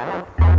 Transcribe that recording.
Musik